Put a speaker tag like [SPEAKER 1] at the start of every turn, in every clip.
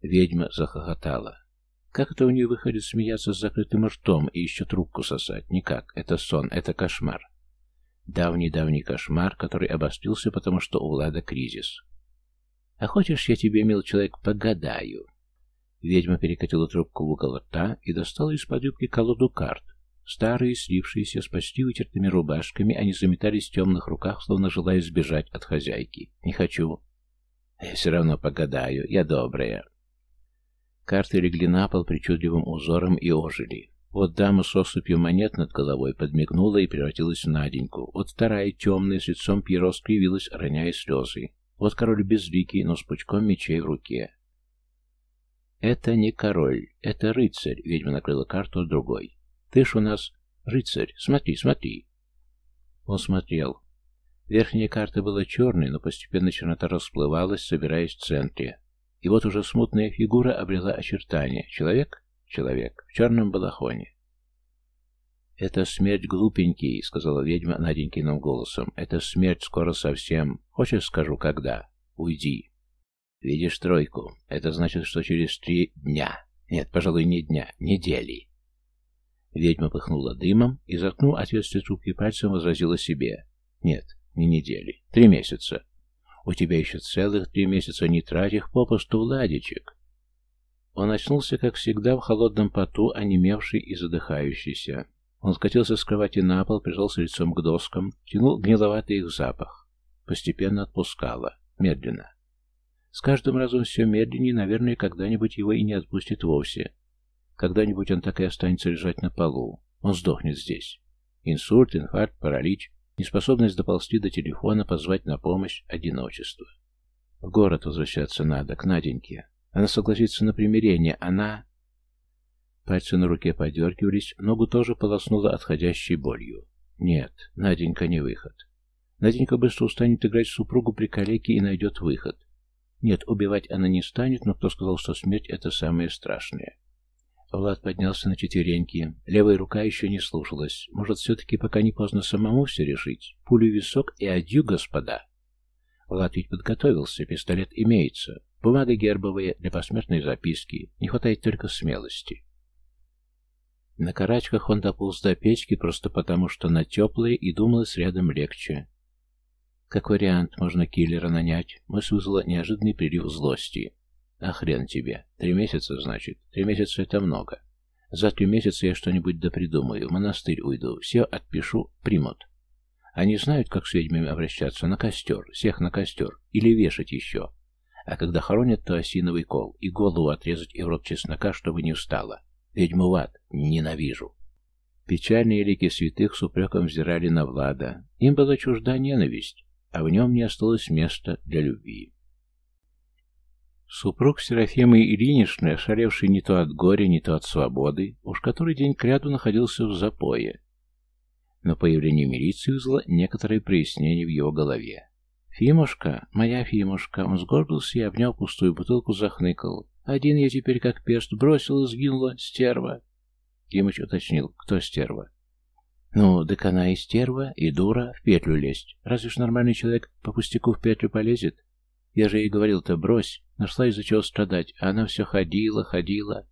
[SPEAKER 1] Ведьма захохотала. Как это у нее выходит смеяться с закрытым ртом и еще трубку сосать? Никак. Это сон, это кошмар. Давний-давний кошмар, который обострился, потому что у Влада кризис. «А хочешь, я тебе, мил человек, погадаю?» Ведьма перекатила трубку в угол рта и достала из-под юбки колоду карт. Старые, слившиеся с почти вытертыми рубашками, они заметались в темных руках, словно желая сбежать от хозяйки. «Не хочу». «Я все равно погадаю. Я добрая». Карты легли на пол причудливым узором и ожили. Вот дама с осыпью монет над головой подмигнула и превратилась в Наденьку. Вот вторая, темная, с лицом Пьеро скривилась, роняя слезы. Вот король безликий, но с пучком мечей в руке. «Это не король, это рыцарь», — ведьма накрыла карту другой. «Ты ж у нас рыцарь, смотри, смотри». Он смотрел. Верхняя карта была черной, но постепенно чернота расплывалась, собираясь в центре. И вот уже смутная фигура обрела очертания. Человек? Человек. В черном балахоне. «Это смерть глупенький», — сказала ведьма Наденькиным голосом. «Это смерть скоро совсем. Хочешь, скажу, когда? Уйди». «Видишь тройку? Это значит, что через три дня. Нет, пожалуй, не дня, недели». Ведьма пыхнула дымом и, заткнув отверстие трубки пальцем, возразила себе. «Нет, не недели. Три месяца. У тебя еще целых три месяца не трать их попусту, Владичек. Он очнулся, как всегда, в холодном поту, онемевший и задыхающийся. Он скатился с кровати на пол, прижался лицом к доскам, тянул гниловатый их запах. Постепенно отпускало. Медленно. С каждым разом все медленнее, наверное, когда-нибудь его и не отпустит вовсе. Когда-нибудь он так и останется лежать на полу. Он сдохнет здесь. Инсульт, инфаркт, паралич. Неспособность доползти до телефона, позвать на помощь, одиночество. В город возвращаться надо, к Наденьке. Она согласится на примирение, она... Пальцы на руке подергивались, ногу тоже полоснула отходящей болью. Нет, Наденька не выход. Наденька быстро устанет играть супругу при калеке и найдет выход. Нет, убивать она не станет, но кто сказал, что смерть — это самое страшное? Влад поднялся на четвереньки. Левая рука еще не слушалась. Может, все-таки пока не поздно самому все решить? Пулю висок и адью, господа. Влад ведь подготовился, пистолет имеется. Бумага гербовая для посмертной записки. Не хватает только смелости. На карачках он дополз до печки просто потому, что она теплая и думалось рядом легче. Как вариант, можно киллера нанять. Мысль вызвала неожиданный прилив злости. А хрен тебе. Три месяца, значит. Три месяца это много. За три месяца я что-нибудь допридумаю, в монастырь уйду, все отпишу, примут. Они знают, как с ведьмами обращаться, на костер, всех на костер, или вешать еще. А когда хоронят, то осиновый кол, и голову отрезать, и в рот чеснока, чтобы не встала. Ведьму в ад ненавижу. Печальные лики святых с упреком взирали на Влада. Им была чужда ненависть, а в нем не осталось места для любви. Супруг Серафимы Ильиничны, ошалевший не то от горя, не то от свободы, уж который день кряду находился в запое. Но появление милиции вызвало некоторое прояснение в его голове. «Фимушка, моя Фимушка!» Он сгорбился и, обнял пустую бутылку, захныкал. «Один я теперь как бросил и сгинула, стерва!» Димыч уточнил, кто стерва. «Ну, так она и стерва, и дура, в петлю лезть. Разве ж нормальный человек по пустяку в петлю полезет? Я же ей говорил-то, брось, нашла из-за чего страдать, а она все ходила, ходила.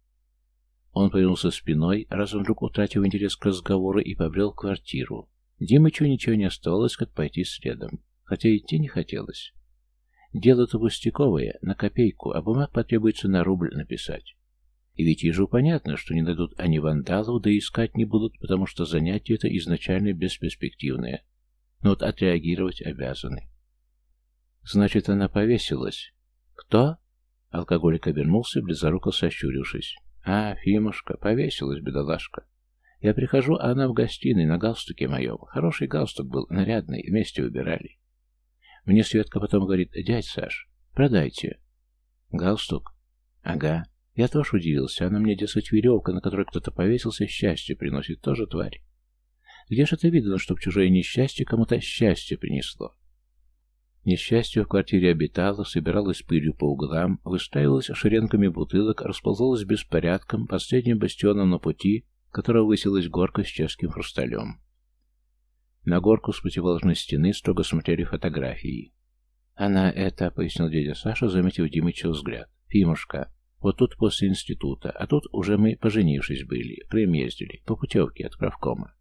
[SPEAKER 1] Он повернулся спиной, разом вдруг утратив интерес к разговору и побрел в квартиру. Димычу ничего не оставалось, как пойти следом, хотя идти не хотелось. Дело-то пустяковое, на копейку, а бумаг потребуется на рубль написать. И ведь ежу понятно, что не дадут они вандалов, да и искать не будут, потому что занятие это изначально бесперспективное. Но вот отреагировать обязаны. Значит, она повесилась. Кто? Алкоголик обернулся, близоруко сощурившись. А, Фимушка, повесилась, бедолашка. Я прихожу, а она в гостиной, на галстуке моем. Хороший галстук был, нарядный, вместе выбирали. Мне Светка потом говорит, дядь Саш, продайте. Галстук? Ага. Я тоже удивился. Она мне, дескать, веревка, на которой кто-то повесился, счастье приносит. Тоже тварь. Где же это видно, чтоб чужое несчастье кому-то счастье принесло? Несчастье в квартире обитало, собиралось пылью по углам, выстраивалось шеренками бутылок, расползалось беспорядком, последним бастионом на пути, которого высилась горка с чешским хрусталем. На горку с противоположной стены строго смотрели фотографии. «Она это», — пояснил дядя Саша, заметив Димыча взгляд. «Фимушка. Вот тут после института, а тут уже мы, поженившись, были. Крым ездили, по путевке от правкома.